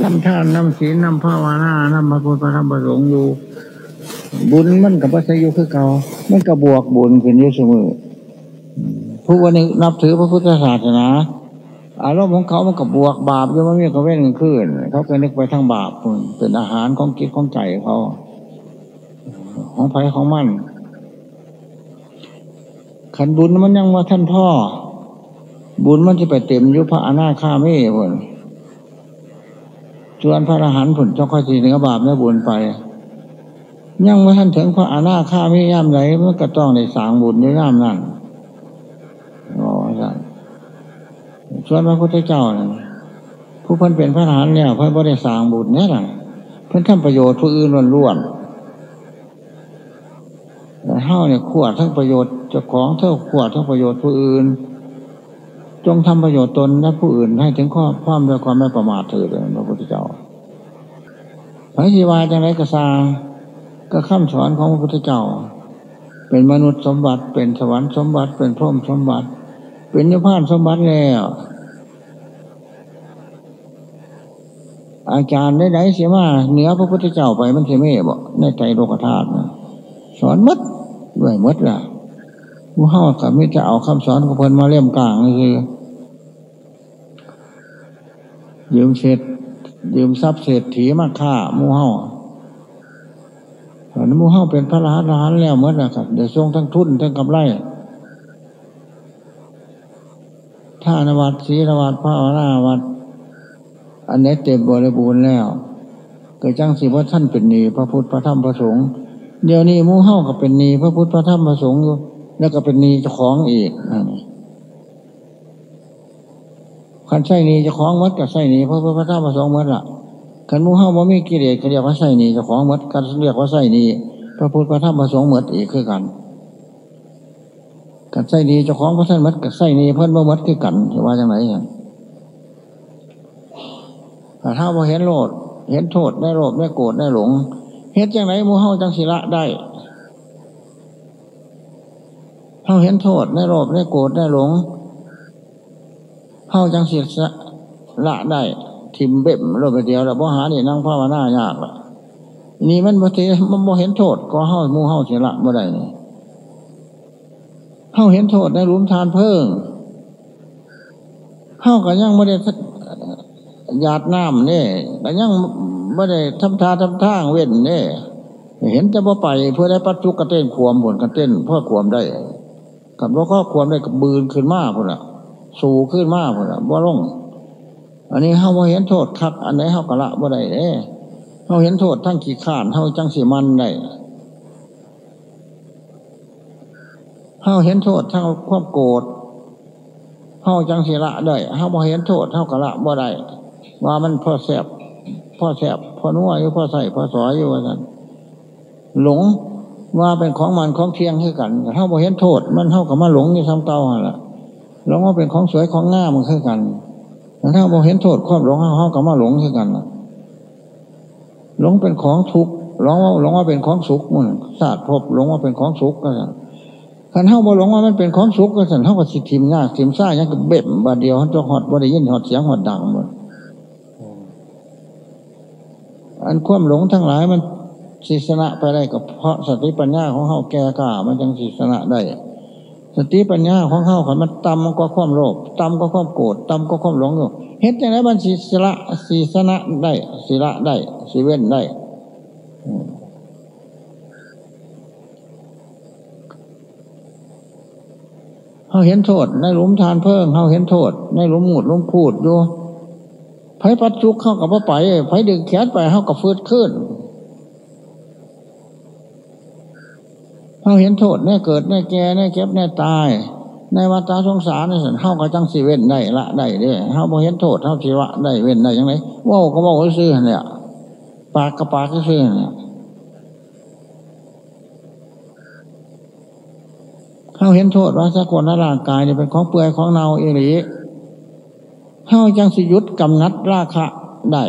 นำท่านนำศีลนำภาวนานำพระพุทธพระธรรมพระสงฆ์อยู่ บุญมันกับพระสยุคือเก่ามันกับบวกบุญขึ้นอยู่เสมอผู้วันนี้นับถือพระพุทธศาสนาอารมณ์ของเขามันกับบวกบาปยังไม่มีกระเว้นขึ้นเขาก็นึกไปทางบาปเป็นอาหารของกิจของใจเขา ของไผ่ของมันขันบุญมันยังว่าท่านพ่อ บุญมันจะไปเต็มยุพระอนาคามีผล ส่วนพระอรหันต์ผลเจ้าข้อสีเนื้อบาปเนื้อบุญไป ยังว่ท่านถึงพระอานาคามีย่ามไหนมันก็ต้องในสางบุญในย่ามนั่นอ๋อใช่ส่วนพระพุทธเจ้านั่นผู้พิ่นเป็นพระอรหันต์เนี่ยพิ่นบ่ได้สางบุญเนี่ยหละเพิ่นทำประโยชน์ผู้อื่นล้วนแต่เท่าเนี่ยขวดทั้งประโยชน์เจ้าของเท่าขวดทั้งประโยชน์ผู้อื่นจงทำประโยชน์ตนและผู้อื่นให้ถึงข้อความด้วยความไม่ประมาทเถิดพระพุทธเจ้า พระชีวาจังไรกระซาก็ข้ามสอนของพระพุทธเจ้า เป็นมนุษย์สมบัติ เป็นสวรรค์สมบัติ เป็นพรหมสมบัติ เป็นนิพพานสมบัติแล้ว อาจารย์ได้ไหนเสียมาเหนือพระพุทธเจ้าไปมันเสียไม่บอกในใจโลกธาตุสอนมัดด้วยมัดล่ะผู้เฮากับมิจะเอาคำสอนของเพิ่นมาเล่มกลางคือยืมเศษ ยืมทรัพย์เศรษฐีมาฆ่ามูเฮาตอนมูเฮาเป็นพระราชาแล้วเมัดนะครับเดี๋ยวทรงทั้งทุนทั้งกำไรท่านวัดศรีนวัดพระวราวัด อันนี้เต็มบริบูรณ์แล้วเกิดจังสิว่าท่านเป็นนีพระพุทธพระธรรมพระสงฆ์เดี๋ยวนี้มูเฮ้าก็เป็นนีพระพุทธพระธรรมพระสงฆ์อยู่แล้วก็เป็นนีเจ้าของอีก ขันใส่นีเจ้าของมัดกับใส่นีพระพุทธพระธรรมพระสงฆ์มัดละขันมูเฮ้าว่มีกิเลสเขาเรียกว่าใส่นีเจ้าของมัดกันเรียกว่าใส่นีพระพุทธพระธรรมพระสงฆ์มัดอีกคือกันกันใส่นีเจ้าของพระท่านมัดกับใส่นีเพิ่นบ่มัดคือกันจะว่าจังไหนอย่างถ้าพอเห็นโลด เห็นโทษได้โลภได้โกรธได้หลง เห็นจังไหนมูเฮ้าจังศิละได้เฮาเห็นโทษได้โลภได้โกรธได้หลง เฮาจังศิละได้ทิมเบ็มโลภเดียวแล้วบ่หาเนี่นั่งภาวนา ยากละนี่มันบ่เทมันบ่เห็นโทษ ก็เฮามูเฮาศิละบ่ได้นี่เฮาเห็นโทษในรุมทานเพิ่งเฮาก็ยังไม่ได้หยาดน้ำเนี่ยแต่ยังไม่ได้ทำทาทำทางเว้นเนี่ยเห็นจะบ่ไปเพื่อได้ปัจจุกระเต้นขวมผลกระเต้นเพื่อขวมได้กับว่าก็ขวมได้กับบืนขึ้นมากพุ่นละ สู่ขึ้นมากพุ่นละบ่ลงอันนี้เขาบ่เห็นโทษคัก อันไหนเขากะละบ่ได้เด้เขาเห็นโทษทั้งขี้ขานเขาจังสีมันได้เขาเห็นโทษทั้งความโกรธเขาจังสีละได้เขาบ่เห็นโทษเขากะละบ่ได้ว่ามันพ่อแสบพ่อแสบพ่อนัวอยู่พ่อใส่พ่อสอยอยู่ว่ากันหลงว่าเป็นของมันของเทียงคือกันเท่าบ่เห็นโทษ มันเท่ากับมาหลงอยู่ซ้ำเก่าละ หลงว่าเป็นของสวยของง่ามันคือกันเท่าบ่เห็นโทษความหลงเท่ากับมาหลงคือกันหลงเป็นของทุกข์หลงว่าหลงว่าเป็นของสุขมันศาสตร์พบหลงว่าเป็นของสุขก็สั่นขันเท่าบ่หลงว่ามันเป็นของสุขก็สั่นเท่ากับสิทิมง่าทิมซ่ายังกับเบ็บบาเดียวตัวหอดบ่ได้ยินหอดเสียงหอดดังหมดอันความหลงทั้งหลายมันศีสนะไปได้ก็เพราะสติปัญญาของเขาแก่กล้ามันจังศีสนะได้ สติปัญญาของเข้าขันมันต่ำก็ความโลภต่ำก็ความโกรธต่ำก็ความหลงอยู่เห็นจังไงมันศีสละศีสนะได้ศีละได้ศีเว้นได้เขาเห็นโทษ ในหลุมทานเพิ่งเขาเห็นโทษ ในหลุมหมุดหลุมพูดอยู่ไผปัดจุกเข้ากับว่าไปไผดึงแขนไปเข้ากับฟืดขึ้น เขาเห็นโทษแน่เกิดแน่แก่แน่เก็บแน่ตาย ในวัฏสงสารในสันเข้ากับจังสีเว้นได้ละได้เด้เข้าพอเห็นโทษเท่าชีวะได้เว้นได้ยังไงว่าก็ว่าซื้อเนี่ยปากกับปากก็ซื้อเนี่ยเขาเห็นโทษว่าสกุลร่างกายเนี่ยเป็นของเปื่อยของเน่าเอหลีเขาจังสิยุดกำนัดราคะได้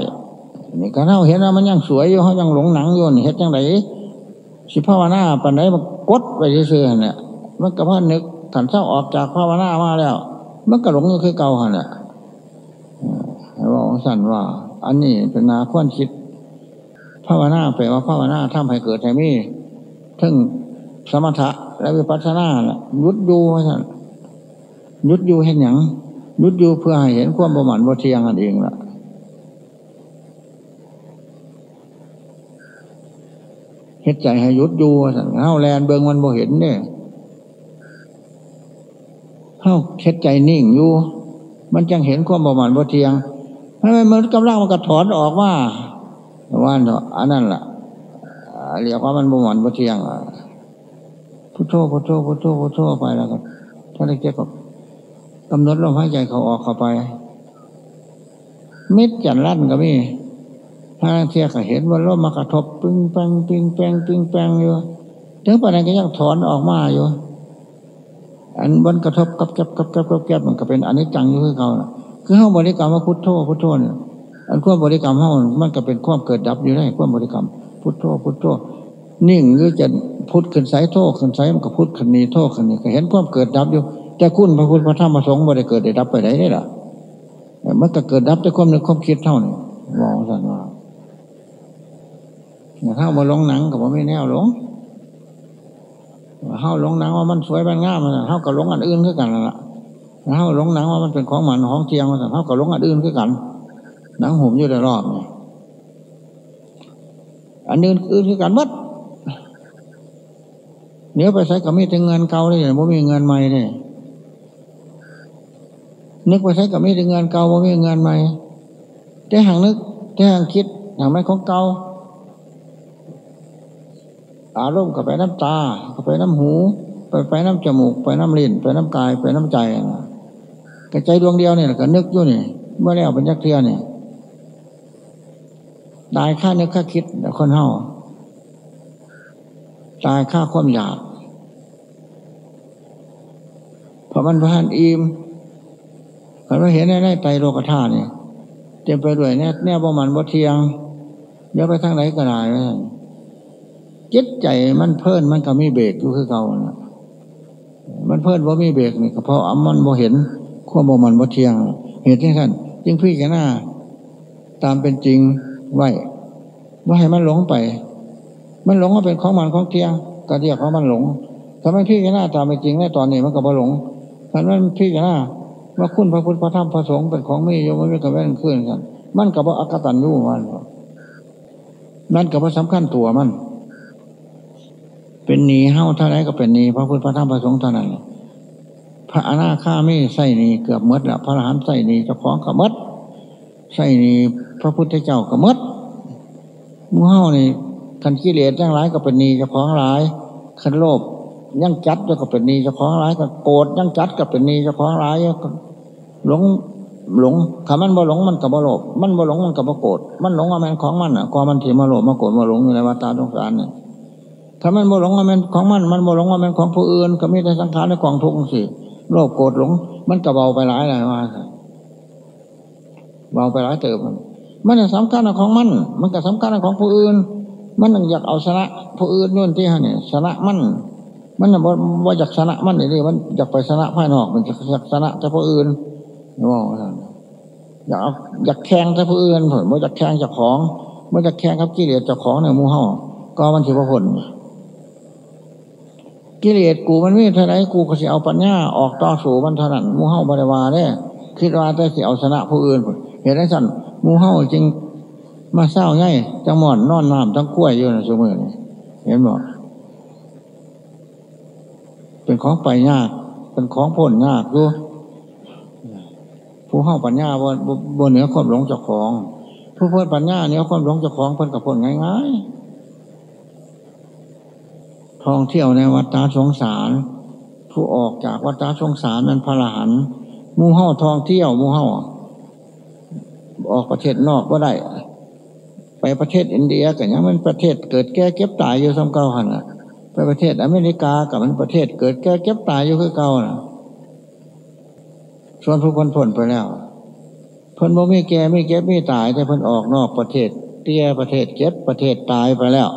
นี่ก็เขาเห็นว่ามันยังสวยอยู่เขายังหลงหนังอยู่เห็นจังไรสิภาวนาปันไหนมัน กดไปเสื่อเนี่ยมันก็พ่อนึกถันเศร้าออกจากภาวนามาแล้ว มันก็หลงอยู่คือเก่าเนี่ยบอกสั่นว่า อันนี้เป็นนาควรคิดภาวนาแปลว่าภาวนาทำให้เกิดให้มีทั้งสมถะและวิปัสสนาละยุดยูท่นยุดยูเห็นอย่างยุดยูเพื่อให้เห็นความประมาทบ่เทียงกันเองล่ะ เฮ็ดใจให้ยุดอยู่สั่งเฮาแลนเบิงมันบ่เห็นเนี่ยเฮาเฮ็ดใจนิ่งอยู่ มันจังเห็นความประมาทบ่เทียงทำไมมันกำลังมันกระถอนออกว่าว่านอันนั้นล่ะเรียกว่ามันบ่หมันบ่เทียงพุทโธพุทโธพุทโธพุทโธไปแล้วก็ถ้าได้เกี่ยวกับกำหนดลมหายใจเขาออกเข้าไปมิดจันลั่นก็มี ถ้าเทียก็เห็นว่าลมมากระทบปึ้งแปงปึ้งแปงปึ้งแปงอยู่ถึงปัจจุบันก็ยังถอนออกมาอยู่ อันบนกระทบกับกับกับกับกับกับมันก็เป็นอันนี้จังอยู่คือเขาคือเขาบริกรรมว่าพุทโธพุทโธเนี่ยอันควบริกรรมเขามันก็เป็นควบเกิดดับอยู่ได้ควบริกรรม พุทโธพุทโธนิ่งหรือจะพุทขึ้นสายโทขึ้นสายมันก็พุทขึ้นนี้โทขึ้นนี้ก็เห็นความเกิดดับอยู่แต่คุณพระพุทธพระธรรมพระสงฆ์บ่ได้เกิดได้ดับไปไหนนี่ล่ะมันก็เกิดดับแต่ความนึกความคิดเท่านี้มองสันว่า ถ้ามาลงหนังกับว่าไม่แน่ลงเฮาลงหนังว่ามันสวยมันงามมันเฮากับลงอันอื่นคือกันละเฮาลงหนังว่ามันเป็นของหมันของเทียงมันเฮากับลงอันอื่นคือกัน หนังห่มอยู่ในรอบนี่อันอื่นอื่นคือกันมัดเนื้อไปใช้กับมีแต่เงินเก่าเลยไม่มีเงินใหม่เลยนึกไปใช้กับมีแต่เงินเก่าไม่มีเงินใหม่แต่หางนึกแต่หางคิดหางไม่ของเก่า อารมณ์กับไปน้ำตากับไปน้ำหู ไปไปน้ำจมูก ไปน้ำลิ้นไปน้ำกาย ไปน้ำใจกระใจดวงเดียวเนี่ยก็นึกอยู่นี่เมื่อแล้วเป็นยักษ์เทียเนี่ยตายค่านึกค่าคิดคนเฮาตายค่าความอยากพอมันพานอิ่มพอมันเห็นได้ไตโลกธาตุเนี่ยเต็มไปด้วยแน่แน่บ่มันบ่เทียงเดี๋ยวไปทางไหนก็ได้ จิตใจมันเพิ่นมันก็มีเบรกอยู่คือเก่านะมันเพิ่นว่ามีเบรกนี่ก็เพราะมันบ่เห็นขั้วบ่มันบ่เทียง เหตุที่ท่านจึงพี่แกหน้า ตามเป็นจริงไหวว่าให้มันหลงไป มันหลงว่าเป็นของมันของเทียงก็เรียกว่ามันหลงถ้าไม่พี่แกหน้าตามเป็นจริงในตอนนี้มันก็บ่หลงถ้ามันพี่แกหน้าว่าคุณพระพุทธพระธรรมพระสงฆ์เป็นของไม่ยมไม่กระแว่นขึ้นกัน มันกับว่าอักตันยูมันนั่นกับว่าสำคัญตัวมัน เป็นหนีเฮ้าเท่าไรก็เป็นหนีพระพุทธพระธรรมพระสงฆ์เท่านั้นพระอนาคาไม่ใส่หนีเกือบมดละพระอรหันต์ใส่หนีเจ้าของกับมดใส่หนีพระพุทธเจ้ากับมดมูเฮ้านี่คันกิเลสยังร้ายก็เป็นหนีเจ้าของร้ายคันโลภยังจัดก็เป็นหนีเจ้าของร้ายก็โกรธยังจัดก็เป็นหนีเจ้าของร้ายหลงหลงคำมันบ่หลงมันกับบ่โลภมันบ่หลงมันกับบ่โกรธมันหลงว่ามันของมันอะกอมันถี่มาโลภมาโกรธมาหลงอยู่ในวัฏฏะสงสารเนี่ย ถ้ามันโมหลงว่ามันของมัน มันโมหลงว่ามันของผู้อื่น ก็มีแต่สังขารในกองทุกข์สิโลภโกรธหลง มันก็เบาไปหลายหลายว่าเบาไปหลายเติบมันมันสำคัญของมัน มันก็สำคัญของผู้อื่น มันอยากเอาชนะผู้อื่นนู่นที่ฮะเนี่ยชนะมัน มันว่าอยากชนะมันนี่มันอยากไปชนะภายนอกมันอยากชนะแต่ผู้อื่นว่าอยากอยากแข่งแต่ผู้อื่นผมว่าอยากแข่งจากของมันจะแข่งกับกิเลสจากของเนี่ยมูเห่าก็มันถือว่าผล กิเลสกูมันมีเท่าไรกูก็สิเอาปัญญาออกต่อสู่มันเท่านั้นมูเฮาบริวารเนี่ยคิดว่าแต่สิเอาชนะผู้อื่นเห็นได้สั่นมูเฮาจริงมาเศร้าง่ายจังหมอนนอนน้ำทั้งกล้วยอยู่ในสมือนี่เห็นบอกเป็นของไปยากเป็นของพ้นยากดูผู้เข้าปัญญาบนบนเหนือความหลงเจ้าของ ผู้พ้นปัญญาเหนือความหลงเจ้าของเพิ่นกับพ้นง่ายๆ ท่องเที่ยวในวัฏฏะสงสาร ผู้ออกจากวัฏฏะสงสารนั้นพระหันมูเห่าท่องเที่ยวมูเห่าออกประเทศนอกก็ได้ ไปประเทศอินเดียกันยังมันประเทศเกิดแก่เก็บตายอยู่ซ้ำเก่าหันอะไปประเทศอเมริกากับมันประเทศเกิดแก่เก็บตายอยู่คือเก่าน่ะส่วนผู้คนผลไปแล้วเพิ่นบ่มีแก่ไม่เก็บไม่ตายแต่เพิ่นออกนอกประเทศ เตี้ยประเทศเก็บประเทศตายไปแล้ว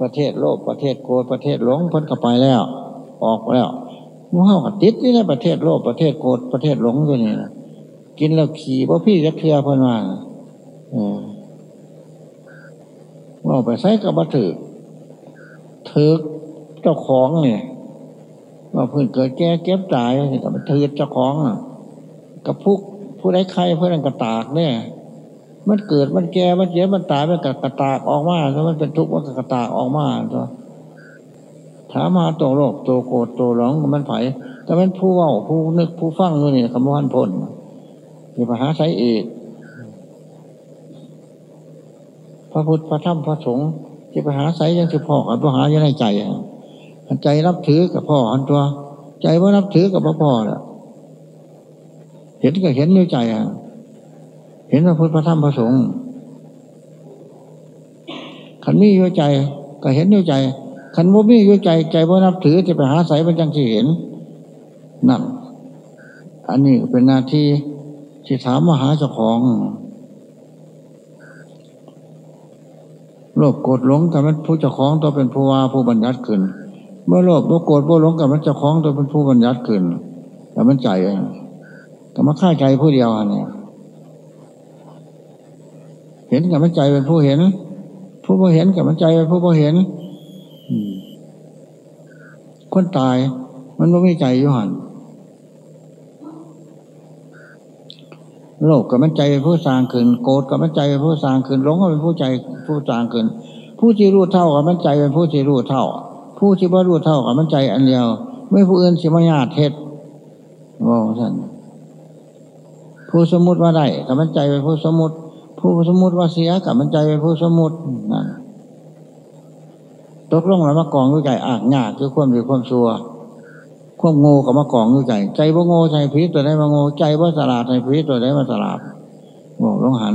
ประเทศโลกประเทศโกรประเทศหลงพ้นก็ไปแล้ว ออกแล้วมูเฮากับติดนี่ในประเทศโลกประเทศโกรประเทศหลงอยู่นี่นะกินแล้วขี่เพราะพี่จะเคลียร์เพิ่นมาบอกไปใส่กับบัถือถือเจ้าของเนี่ยว่าเพื่อนเกิดแก่เก็บตายกับบัถือเจ้าของกับผู้ผู้ใดใครเพื่อนกระตากเนี่ย มันเกิดมันแก่มันเจ็บมันตายมันกระตากออกมาแล้วมันเป็นทุกข์มันกระตากออกมาตัวถามมาตัวโลกตัวโกรธตัวหลงมันไผ่แต่มันผู้ว่าผู้นึกผู้ฟังนู่นนี่คำว่าพ้นมีปัญหาใช้เอกพระพุทธพระธรรมพระสงฆ์ที่ไปหาใส่ยังสิพ่อกับพระหายังในใจใจรับถือกับพ่ออันตัว ใจว่ารับถือกับพระพ่อแหละเห็นก็เห็นด้วยใจอะ เห็นพระพุทธพระธรรมพระสงฆ์ขันมีด้วยใจ ก็เห็นด้วยใจขันโมมีด้วยใจ ใจว่านับถือจะไปหาใส่เป็นจังที่เห็นนั่นอันนี้เป็นหน้าที่ที่ถามมหาเจ้าของโลภโกรธหลงกับมันผู้เจ้าของตัวเป็นผู้ว่าผู้บัญญัติขึ้นเมื่อโลภโกรธโหลงกับมันเจ้าของตัวเป็นผู้บัญญัติขึ้นแต่มันใจกับมันฆ่าใจผู้เดียวเนี่ย ห็นกับมันใจเป็นผู้เห็น ผู้ผู้เห็นกับมันใจเป็นผู้ผู้เห็นคนตาย มันไม่ใจอยู่หันโลภกับมันใจเป็นผู้สร้างขึ้นโกรธกับมันใจเป็นผู้สร้างขึ้นหลงก็เป็นผู้ใจผู้สร้างขึ้น ผู้ที่รู้เท่ากับมันใจเป็นผู้ที่รู้เท่า ผู้ที่บ่รู้เท่ากับมันใจอันเดียว ไม่ผู้อื่นสิมายาเทศว่าท่านผู้สมมุติว่าได้กับมันใจเป็นผู้สมมุติ ผู้สมมุติว่าเสียกับมันใจเป็นผู้สมมุตินั่นตกลงแล้วมากองด้วยใจอากหยาคือความดีความชัวควบโง่กับมากองอยู่ใจ ใจว่าโง่ใจพีตัวไหนมาโง่ใจว่าสลาดใจพีตัวไหนมาสลาดบอกลงหัน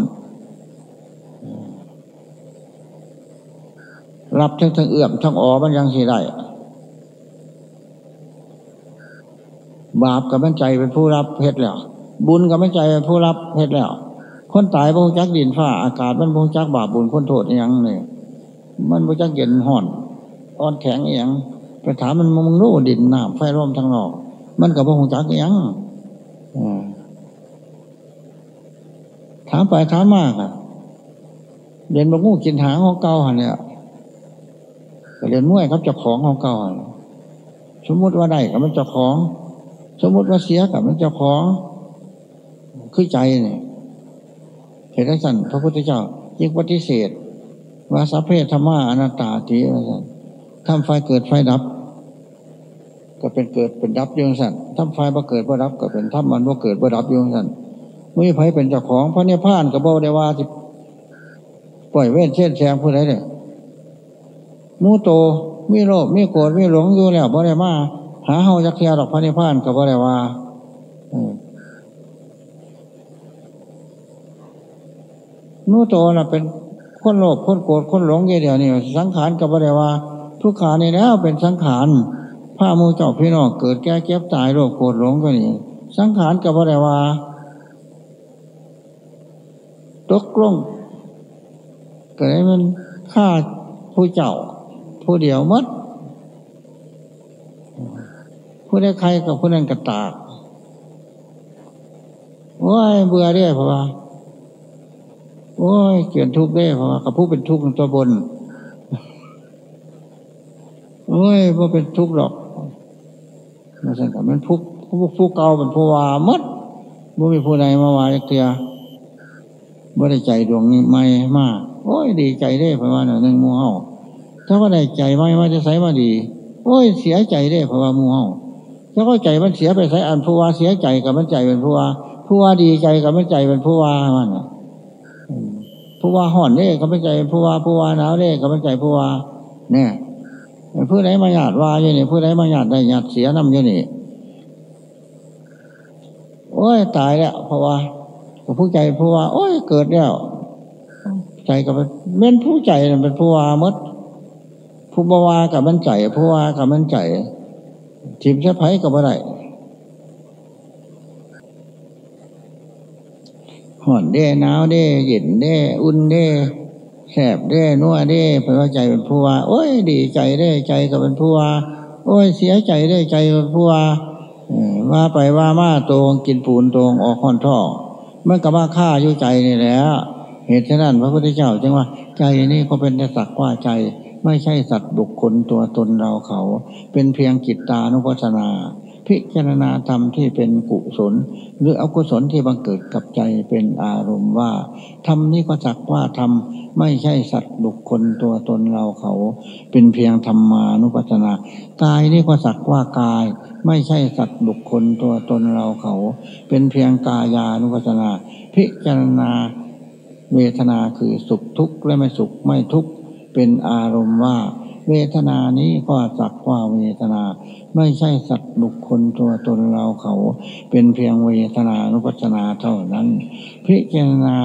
รับทั้งทั้งเอื้อมทั้งอ๋อมันยังสีได้บาปกับมันใจเป็นผู้รับเพชรแล้ว บุญกับมันใจเป็นผู้รับเพชรแล้ว คนตายบงจักดินฟ้าอากาศมันบงจักบาปบุญคนโทษอยังเลยมันบงจักเย็นห่อนอ่อนแข็งอย่างไปถามมันมึงรู้ดินน้ำไฟร่มทางนอก มันกับพระหงจักอยังถามไปถามมากอะเรียนบางงูกินหางของเก่าหันเนี่ยเรียนมวยครับเจ้าของของเก่าสมมติว่าได้กับมันเจ้าของ สมมติว่าเสียกับมันเจ้าของคือใจเนี่ย เหตุสันพระพุทธเจ้ายิ่งปฏิเสธว่าสัพเพธรรมะอนัตตาทีว่าสันทำไฟเกิดไฟดับ ก็เป็นเกิดเป็นดับยงสันทำไฟบ่เกิดบ่ดับก็เป็นทำมันบ่เกิดบ่ดับยงสันมือไฟเป็นเจ้าของพระเนี่ยพานกับบ่ได้ว่าที่ปล่อยเว้นเช่นแซงผู้ใดเนี่ยมูโตมีโลภมีโกรธมีหลงอยู่แล้วบ่ได้มาหาเฮาจักเทียดอกพระเนี่ยพานกับบ่ได้ว่า มูโตน่ะเป็นคนโลภคนโกรธคนหลงเดียวนี่สังขารกับบ่ได้ว่าทุกขานี่แล้วเป็นสังขารผ้ามูเจ้าพี่น้องเกิดแก่เก็บตายโรคโกรธหลงก็นี่สังขารกับอะไรว่าตกลงก็ได้มันฆ่าผู้เจ้า ผู้เดียวมัดผู้ได้ใครกับผู้นั้นกระตากโอ้ยเบื่อได้เพราะว่า โอ้ยเกี่ยนทุกข์ได้เพราะว่ากับผู้เป็นทุกข์ตัวบนเอ้ยว่าเป็นทุกข์หรอกมาสั่งกับมันผู้ผู้ผู้เก่าเป็นผู้ว่ามัดบ่มีผู้ใดมาว่าเตียบ่ได้ใจดวงนี้ไม่มากโอ้ยดีใจได้เพราะว่าหนึ่งมูเฮาถ้าว่าได้ใจไม่ว่าจะใส่มาดี โอ้ยเสียใจได้เพราะว่ามูเฮาถ้าก็ใจมันเสียไปใส่อันผู้ว่าเสียใจกับมันใจเป็นผู้ว่าผู้ว่าดีใจกับมันใจเป็นผู้ว่ามัน ผู้ว่าห่อนเด้กับมันใจผู้ว่าผู้ว่าหนาวเด้กับมันใจผู้ว่าเนี่ยผู้ใดมาหยาดว่าอยู่นี่ผู้ใดมาหยาดได้หยาดเสียน้ำอยู่นี่โอ้ยตายแล้วเพราะว่าผู้ใจผู้ว่า โอ้ยเกิดแล้วใจกับเป็นผู้ใจเป็นผู้ว่ามดผู้บวากับมันใจผู้ว่ากับมันใจทิมเชไพกับอะไร ห่อนเด้หนาวเด้เย็นเด้อุ่นเด้แสบได้นัวได้เพราะว่าใจเป็นผู้ว่า โอ้ย ดีใจได้ใจก็เป็นผู้ว่า โอ้ย เสียใจได้ใจเป็นผู้ว่าว่าไปว่ามาตรงกินปูนตรงออกคอนท่อเมันก็ว่าฆ่าอยู่ใจนี่แหละเหตุฉะนั้นพระพุทธเจ้าจึงว่า ใจนี่ก็เป็นแต่สักว่าใจ ไม่ใช่สัตว์บุคคลตัวตนเราเขา เป็นเพียงกิตตานุปัสนา พิจารณาธรรมที่เป็นกุศล หรืออกุศลที่บังเกิดกับใจเป็นอารมณ์ว่าธรรมนี่ก็สักว่าธรรมไม่ใช่สัตว์บุคคลตัวตนเราเขา เป็นเพียงธรรมานุปัสสนากายนี่ก็สักว่ากาย ไม่ใช่สัตว์บุคคลตัวตนเราเขา เป็นเพียงกายานุปัสสนา พิจารณาเวทนาคือสุขทุกข์และไม่สุขไม่ทุกข์เป็นอารมณ์ว่า เวทนานี้ก็สักว่าเวทนา ไม่ใช่สัตว์บุคคลตัวตนเราเขา เป็นเพียงเวทนานุปัสสนาเท่านั้น พิจารณา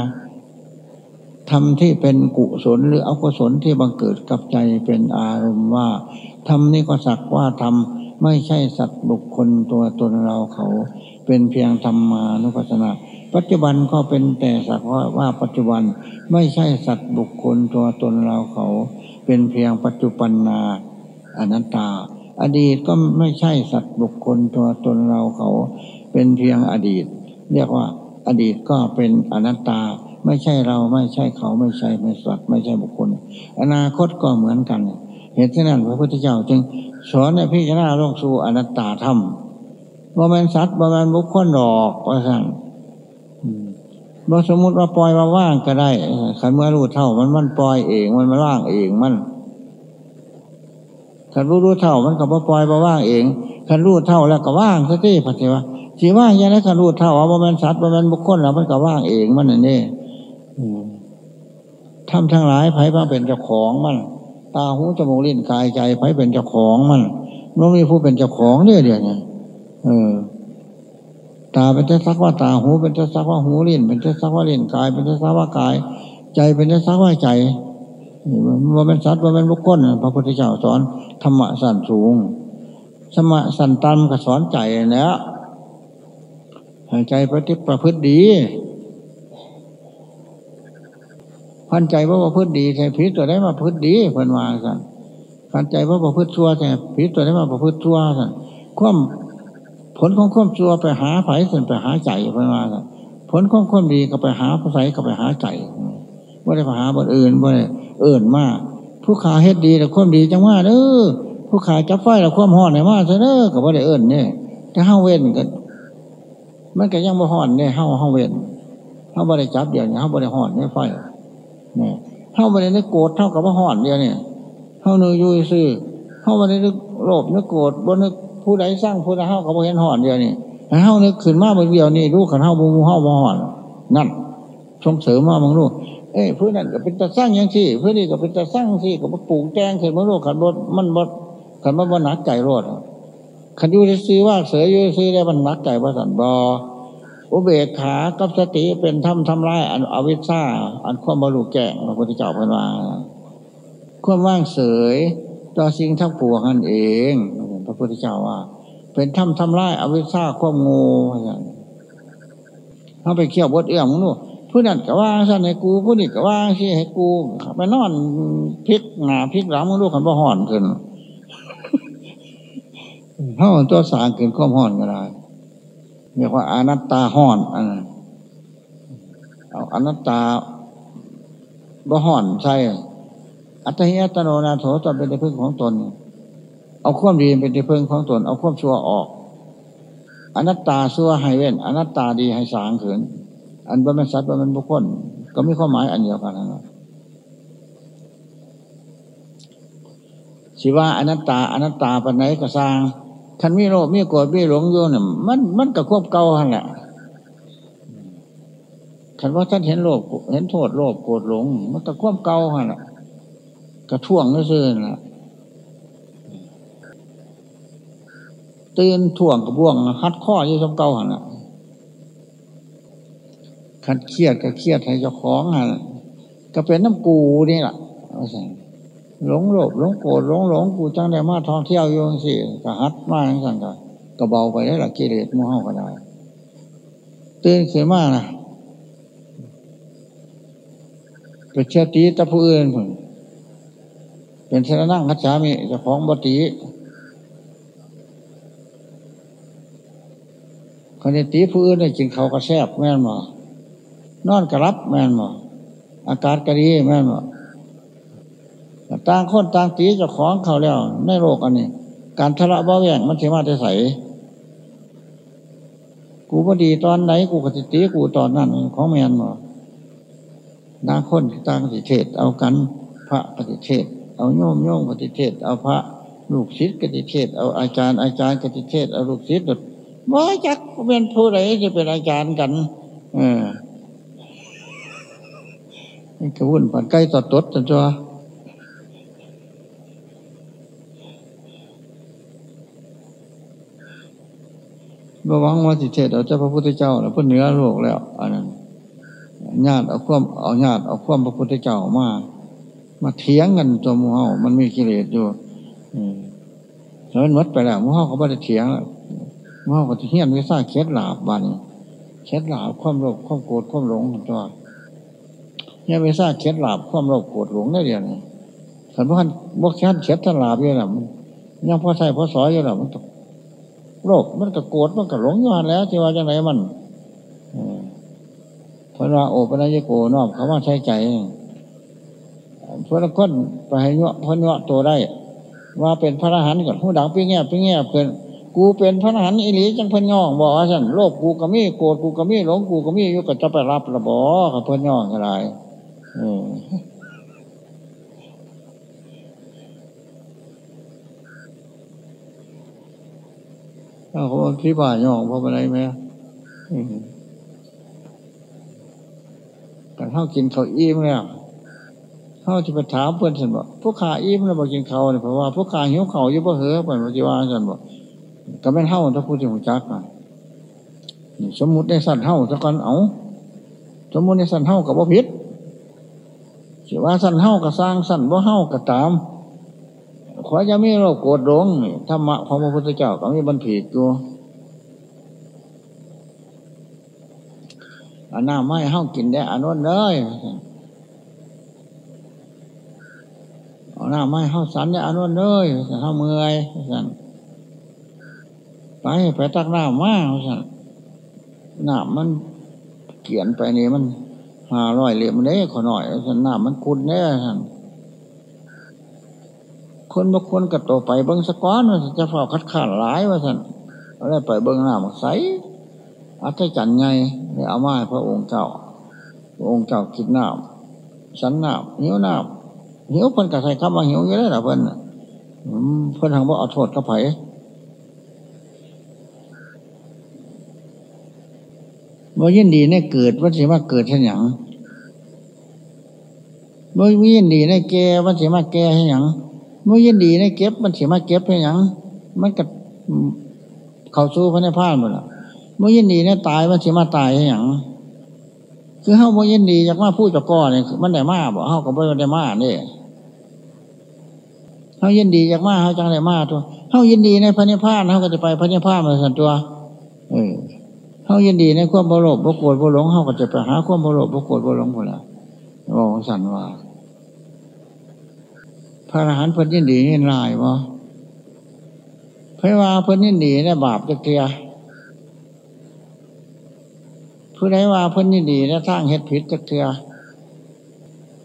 ธรรมที่เป็นกุศลหรืออกุศลที่บังเกิดกับใจเป็นอารมณ์ว่าธรรมนี้ก็สักว่าธรรมไม่ใช่สัตว์บุคคลตัวตนเราเขา เป็นเพียงธรรมานุปัสสนา ปัจจุบันก็เป็นแต่สักว่าว่าปัจจุบันไม่ใช่สัตว์บุคคลตัวตนเราเขา เป็นเพียงปัจจุบันนาอนัตตา อดีตก็ไม่ใช่สัตว์บุคคลตัวตนเราเขา เป็นเพียงอดีต เรียกว่าอดีตก็เป็นอนัตตา ไม่ใช่เราไม่ใช่เขาไม่ใช่ไม่สัตว์ไม่ใช่บุคคล อนาคตก็เหมือนกัน เหตุที่นั้นพระพุทธเจ้าจึงสอนในพิจารณาโลกสู่อนัตตาธรรมบ่แมนสัตว์บ่แมนบุคคลหรอกว่าสั่ง บ่สมมติว่าปล่อยมาว่างก็ได้ขันเมื่อรู้เท่ามันมันปล่อยเองมันมาล่างเองมันขันรู้รู้เท่ามันก็บ่ปล่อยมาว่างเองขันรู้เท่าแล้วก็ว่างสักทีพระเจ้าสีว่างยังไงขันรู้เท่าว่าบ่แมนสัตว์บ่แมนบุคคลแล้วมันก็ว่างเองมันนี่ทำทั้งหลายไผ่มาเป็นเจ้าของมันตาหูจมูกลิ้นกายใจไผ่เป็นเจ้าของมันมันมีผู้เป็นเจ้าของเนี่ยเดียวเนี่ยเออ ตาเป็นเจ้าสักว่าตาหู เป็นเจ้าสักว่าหูลิ้นเป็นเจ้าสักว่าลิ้นกาย เป็นเจ้าสักว่ากาย ใจเป็นเจ้าสักว่าใจว่าเป็นสัตว์ว่าเป็นบุคคลพระพุทธเจ้าสอนธรรมะสั้นสูงสมะสันตันก็สอนใจแล้วใจปฏิประพฤติดีพันใจว่าประพฤติดีแต่ผีตัวได้มาประพฤติดีเพิ่นว่าสั่นพันใจว่าประพฤติชั่วแต่ผีตัวได้มาประพฤติชั่วสั่นความ ผลของความชั่วไปหาไผ่ส่วนไปหาใจเพิ่นว่าผลของความดีก็ไปหาผู้ใส่ก็ไปหาใจว่าได้ไปหาบนอื่นว่าได้เอื่นมากผู้ขาเฮ็ดดีแต่ความดีจังว่าเด้อผู้ขาจับไฟแล้วความห่อนเนี่ยมาซะเด้อกับว่าได้เอื่นเนี่ยแต่ห้าเว้นกันมันก็ยังบ่ห่อนเนี่ยห้าห้าเว้นห้าบ่ได้จับเดียวนี้ห้าบ่ได้ห่อนเนี่ยไฟเนี่ยเท่าไปในนึกโกรธเท่ากับว่าห่อนเดียวเนี่ยเท่าเนื้อยุยซื่อเท่าไปในนึกโลภนึกโกรธบนนึก ผู้ใดสร้างผู้ใดเท่ากับว่าเห็นห่อนเดียวนี่เท่านึกขึ้นมาเมื่อเดียวนี่รู้ขันเท่าบูมูเท่าบ่ห่อนนั่นส่งเสริมมาบางลูกเอ้ยเพื่อนั่นก็เป็นตะสร้างยังที่เพื่อนี่ก็เป็นตะสร้างที่ก็มาปลูกแจงขึ้นมาลูกขันรถมันบดขันมันบดหนักใจรถขันยูซีว่าเสือยูซีได้มันหนักใจว่าสันบออุเบกขากับสติเป็นทำทำลายอันอวิชชาอันความบรรลุแก่งพระพุทธเจ้าพันวาความว่างเสยต่อสิ่งทั้งปวงนั่นเอง พระพุทธเจ้าว่า เป็นทำทำลายอวิชชาความงูเขาไปเขี่ยวบดเอื้อมมึงนู่ผู้นั้นก็ว่าสั่นให้กูผู้นี้ก็ว่าที่ให้กูไปนอนพลิกหนาพลิกหลังมึงลูกขันบ่ห่อนขึ้นเขาตัวสางขึ้นข้อมห่อนก็ได้เรียกว่าอนัตตาห่อนอันเอาอนัตตาบ่ห่อนใช่อัตหิยตโนนาโถตนเป็นที่พึ่งของตน เอาความดีเป็นที่พึ่งของตน เอาความชั่วออก อนัตตาชั่วให้เว้น อนัตตาดีให้สางขืนอันบ่เป็นสัตว์บ่เป็นบุคคลก็มีความหมายอันเดียวกันนะสิว่าอนัตตาอนัตตาปันไหนก็สร้างคันมีโลภมีโกรธมีหลงอยู่เนี่ยมันมันก็ควบเก่าหันแหละคันว่าท่านเห็นโลภเห็นโทษโลภโกรธหลง มันก็ควบเก่าหันแหละกระท่วงนั่นซื่อนะ ตื่นท่วงกระบ่วงฮัดข้อยู่สมเก่าหันละคันเครียดก็เครียดให้เจ้าของหันก็เป็นน้ำกูนี่แหละหลงโลภหลงโกรธหลงหลงกูจังได้มาท่องเที่ยวโยงสิกะฮัดมาทั้งสั่งกะกะเบาไปได้หลักกิเลสมุ่งเข้าก็ได้ตื่นขึ้นมานะไปเชื่อตีตะผู้อื่นเป็นเสนั่งคัจฉามีเจ้าของบตี คนนี้ตีผู้อื่นได้กินเขากระแซบแม่นมอนอนกระรับแม่นมออากาศก็ดีแม่นบ่ต่างคนต่างตีเจ้าของเขาแล้ว ในโลกอันนี้ การทะเลาะเบาแย่งมันเสียมาจะใสกูพอดีตอนไหนกูกติตีกูตอนนั้นของแมนบ่นางคนต่างปฏิเทศเอากันพระปฏิเทศเอาโยมโยมปฏิเทศเอาพระลูกศิษย์กติเทศเอาอาจารย์อาจารย์กติเทศเอาลูกศิษย์ ว่าจักเป็นผู้ใดจะเป็นอาจารย์กัน เออขวุ่นปันใกล้ต่อตดจัวบ่หวังว่าสิเทศเอาเจ้าพระพุทธเจ้าแล้วเพื่อเหนือโลกแล้วอันนั้นญาติเอาความเอาญาติเอาความพระพุทธเจ้ามา มาเถียงกันตัวมูเฮามันมีกิเลสอยู่แล้วมันมดไปแล้วมูเฮาเขาไม่ได้เถียง มูเฮาก็เฮียนวิสาเคล็ดหลาบบันเคล็ดหลาบความโลภความโกรธความหลงตัวเฮียวิสาเคล็ดหลาบความโลภโกรธหลงได้เดียวนี่สันพานบกแค่เคล็ดหลาบอยู่แหละมันยังพอใส่พอสอยอยู่แหละมันโลภมันก็โกรธมันก็หลงย้อนแล้วที่ว่าจังไรมันพระราโอปนัญโกนอบเขาว่าใช้ใจพระคนไปให้เนาะพระเนาะตัวได้ ว่าเป็นพระอรหันต์กับผู้ดังปิ้งแง่ปิ้งแง่เพื่อน กูเป็นพระหันต์อิริจังเพื่นย่องบอกว่าฉันโลภกูก็มีโกรธกูก็มีหลงกูก็มีอยู่กับจะไปรับระบอกับเพื่นย่องอะไรถ้าเขาที่บ้านย่องเพราะอะไรไหมกันเท่ากินเขาอิ่มแล้วเท่าจะไปถามเพื่อนฉันบอกพวกขาอิ่มแล้วบอกกินเขาเนี่ยเพราะว่าพวกขาหิวเขาอยู่บ่เหอเปิดปฏิวัติฉันบอก ก็ไม่เท่าถ้าพูดถึงหัวจักอะสมมุติในสัตว์เท่าสักกันเอาสมมุติในสัตว์เท่ากับว่าพิษสิว่าสัตว์เท่ากับสร้างสัตว์ว่าเท่ากับตามขอจะมีโรคโกรธหลงธรรมะของพระพุทธเจ้าก็มีบันผิดอยู่อันน้าไม่ห้ากินได้อันนู้นเลยเอาหน้าไม่ห้าสันได้อันนู้นเลยห้าเมื่อยสัน ไปไปตักหน้ามาสันหน้ามันเขียนไปนี่มันหาร้อยเหลี่ยมเนี้ขอหน่อยสันหน้ามันคุณเนี่ยสันคนบางคนกระโตไปเบิ้งสก้อนว่าจะฝ้าคัดขาดหลายว่าสันอะไรไปเบิ้งหน้ามันใสอัศจรรย์ไงเนี่ยเอามาให้พระองค์เจ้าพระองค์เจ้ากินน้ำสันน้ำหิวน้ำหิวเพิ่นกระใส่คำว่าหิวเยอะเลยหรอเพิ่นเพิ่นทางว่าเอาโทษกับไผ่ บ่ยินดีในเกิดว่าสิมาเกิดเช่นอย่างบ่ยินดีในแก่ว่าสิมาแก่เช่นอย่างบ่ยินดีในเก็บมันสิมาเก็บเช่นอย่างมันกับเขาสู้พระในพานหมดละมื่ยินดีเนี่ยตายมันสิมาตายอย่างคือเฮามื่ยินดีจากมาพูดจากก้อนเนี่ยมันได้มาบอกเฮากับไม่ได้มาเนี่ยเฮายินดีจากมาเฮาจังได้มาตัวเฮายินดีในพระนิพพานเฮาก็จะไปพระนิพพานมาสันตัวเออ เฮายินดีในความบรบบกโกรธบหลงเฮาก็จะไปหาความบรบบกโกรธบหลงหมดและบอกสันว่าพระอรหันต์เพิ่นยินดียินลายวะเพราะว่าเพิ่นยินดีในบาปจะเกียผู้ใดว่าเพิ่นนี่ดีแล้วสร้างเฮ็ดผิดจักเถื่อ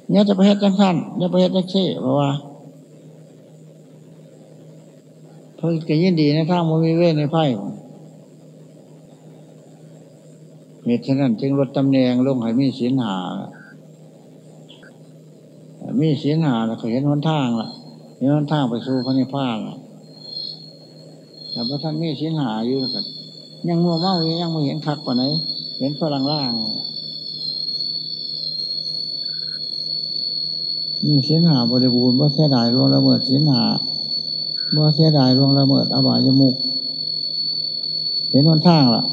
เนี่ยจะไปเฮ็ดจังสั้นเนี่ยไปเฮ็ดจังซี่เพราะว่าเพิ่นก็ยินดีในทางมันมีเวในไพ่ เหตุฉะนั้นจึงลดตำแหน่งลงให้มีศีลหา มีศีลหาแล้วก็เห็นหนทางละเห็นหนทางไปสู่พระนิพพานละแต่พระท่านมีศีลหาอยู่กันยังมัวเมายังไม่เห็นคักกว่าไหน เห็นฝรั่งล่างมีเสียหาบริบูรณ์ว่าเสียดายร่วงละเมิดเสียหาว่าเสียดายร่วงละเมิดอบายมุก เห็นวันทางล่ะ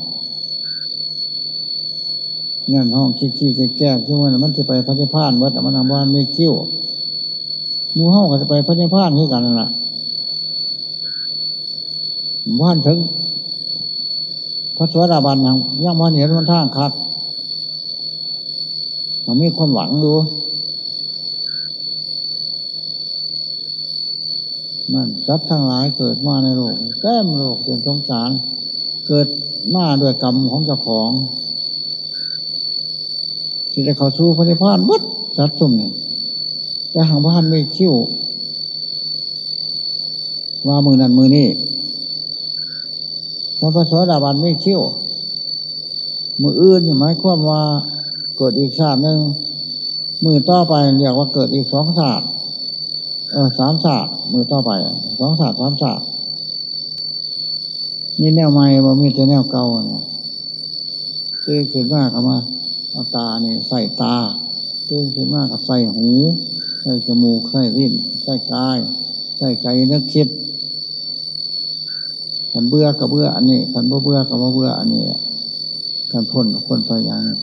เงินห้องขี้ขี้แก้ที่มันมันจะไปพระเจ้าพานวัดมันทำบ้านไม่คิ้วมูห้องก็จะไปพระเจ้าพานที่กันนั่นแหละบ้านถึง พระสวัสดิบาลยังยังมันเห็นมันท่างครับมันมีความหวังดูมันสัตว์ทั้งหลายเกิดมาในโลกแก้มโลกเป็นสงสาร เกิดมาด้วยกรรมของเจ้าของ ที่ได้เข้าสู่พระนิพพานวัดสัตว์ซุ่มเนี่ยแต่หางพันไม่คิ้วว่ามือนั้นมือนี้สัพพโสดาบันไม่คิ้วมืออื่นหมายความว่าเกิดอีกชาติหนึ่งมือต่อไปเรียกว่าเกิดอีกสองศาสตร์เออสามศาสตร์มือต่อไปสองศาสตร์สามศาสตร์มีแนวใหม่บ่มีแต่แนวเก่านะตื่นขึ้นมากกับมา เอาตาเนี่ยใส่ตาตื่นขึ้นมากกับใส่หูใส่จมูกใส่ลิ้นใส่กาย ใส่ใจนึกคิดขันเบื่อกับเบื่ออันนี้ขันบ่เบื่อกับบ่เบื่ออันนี้ขันพ้นกับพ้นไปอย่างนี้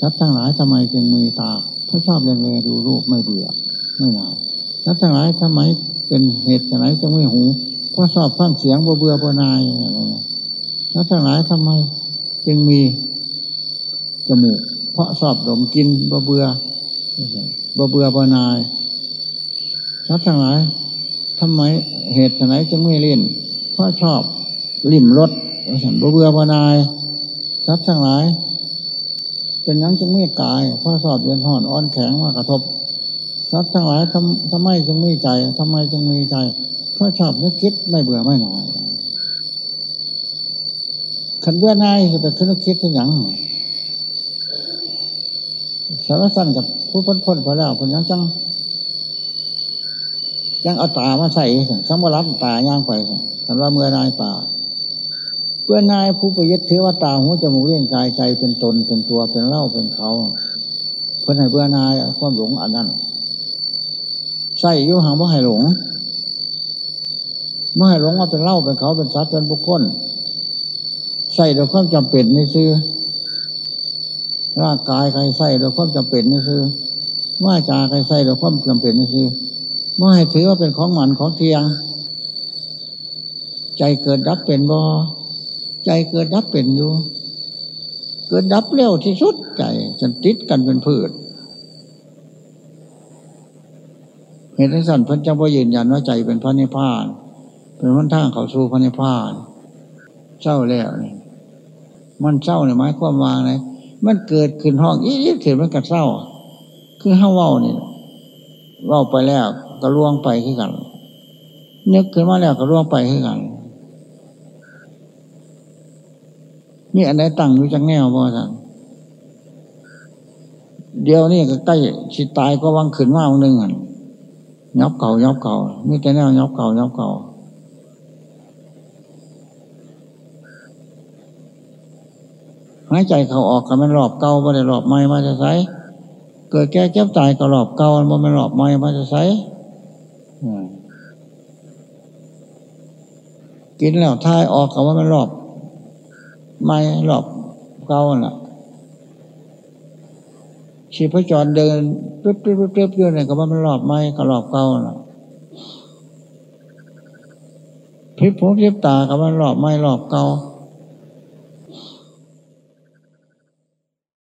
สัตว์ทั้งหลายทำไมจึงมีตาเพราะชอบเรียนเรดูรูปไม่เบื่อไม่หนายสัตว์ทั้งหลายทำไมเป็นเหตุไหนจึงไม่หูเพราะชอบฟังเสียงบ่เบื่อบ่นายอะไรสัตว์ทั้งหลายทำไม จึงมี จมูก เพราะชอบดมกินบ่เบื่อบ่เบื่อบ่นายสัตว์ทั้งหลายทำไมเหตุไหนจึงไม่เล่นเพราะชอบลิ่มรสฉันบ่เบื่อบ่นายสัตว์ทั้งหลาย เป็นยังจึงไม่กาย เพราะสอบเย็นห่อนอ่อนแข็งมากระทบสัตว์ทั้งหลายทำทำไมจึงไมีใจทำไมจึงมีใจ เพราะชอบนึกคิดไม่เบื่อไม่หนายขันเบื่อนายจะเป็นขึ้นคิดที่หยัง สารสั้นกับผู้พ้นพ้นพอแล้วคนยังจังยังเอาตามาใส่สัมบรับตาย่างไปคันว่าเมื่อนายตาเพื่อนายผู้ประยึดถือว่าตาหูจมูกเลี้ยงกายใจเป็นตนเป็นตัวเป็นเล่าเป็นเขาเพื่อนให้เพื่อนายความหลงอันนั้นใส่ยุหังว่าให้หลงไม่ให้หลงว่าเป็นเล่าเป็นเขาเป็นสัตว์เป็นบุคคลใส่โดยความจำเป็นนี่ซื้อ ร่างกายใครใส่โดยความจำเป็นนี่ซื้อว่าจาใครใส่โดยความจำเป็นนี่ซื้อไม่ให้ถือว่าเป็นของหมันของเทียงใจเกิดดับเป็นบ่ใจเกิดดับเป็นอยู่ เกิดดับเร็วที่สุดใจจนติดกันเป็นพืชเหตุสั่นพระเจ้าพ่อยืนยันว่าใจเป็นพระนิพพาน เป็นวันทางเขาสู่พระนิพพานเศร้าแล้วนี่มันเศร้าเนี่ยหมายความว่าไง มันเกิดขึ้นห้องอีกเกิดมันกัดเศร้า คือห้าว่านี่เว่าไปแล้วก็ล่วงไปขึ้นกันนึกขึ้นมาแล้วก็ล่วงไปขึ้นกันนี่อันไหนตั้งอยู่จังแนวบ่ท่านเดี๋ยวนี่ก็ใกล้ชิตายก็วังขึ้นมาวหนึ่งอะยับเก่ายับเก่ามีแต่แนวยับเก่ายับเก่า หายใจเขาออกกับมันรอบเก่าไม่ได้รอบใหม่มาจะใช้เกิดแก่เจ็บตายก็รอบเก่ามันไม่รอบใหม่มาจะใช้กินแล้วทายออกกับว่ามันรอบไม่รอบเก่าน่ะชีพจรเดินปึ๊บปึ๊บปึ๊บปึ๊บอยู่เนี่ยก็ว่ามันรอบไม่ก็รอบเก่าน่ะพิบผมพิบตากับมันรอบไม่รอบเก่า